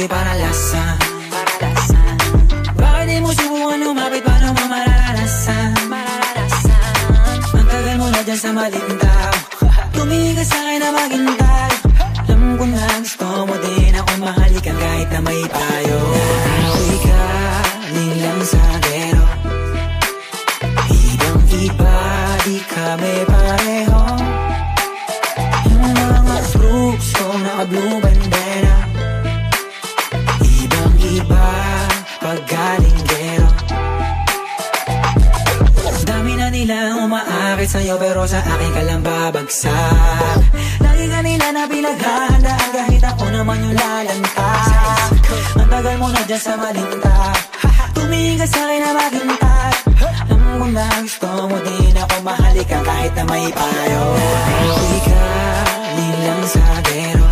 whisky para lasang Bakit di mo subukan lumapit paano mo mararanasan Ang tagal mo na dyan sa maling tao Tumingin ka sa'kin na maghintay Alam na gusto mo din ako mahalikan kahit na may payo Ako'y galing lang sa gero Ibang iba, di kami pareho Yung mga fruits ko naka-blue umaakit sa'yo pero sa akin ka lang babagsak? Lagi ka na pinaghahandaan kahit ako naman yung lalanta. Ang tagal mo na dyan sa malinta. Tumingin ka sa'kin na maghintay. Alam mo na gusto mo din ako mahalikan kahit na may payo. Galing lang sa gero.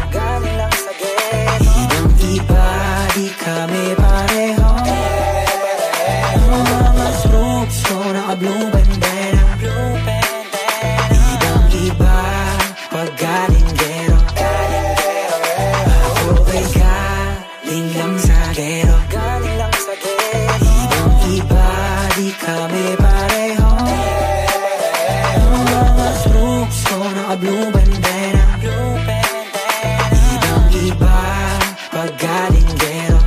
Ibang iba, di kami pareho. Ang mga troops ko naka-blue bandera kami pareho. Ang mga troops ko naka-blue bandera Ibang iba, pag gero.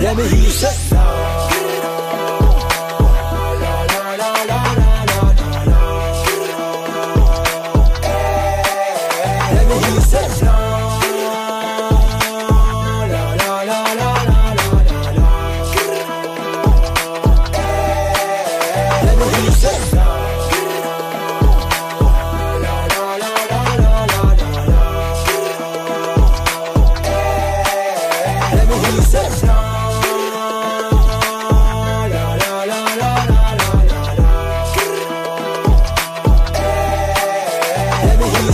Let me hear you say. Let me hear you say she says no. Baby, he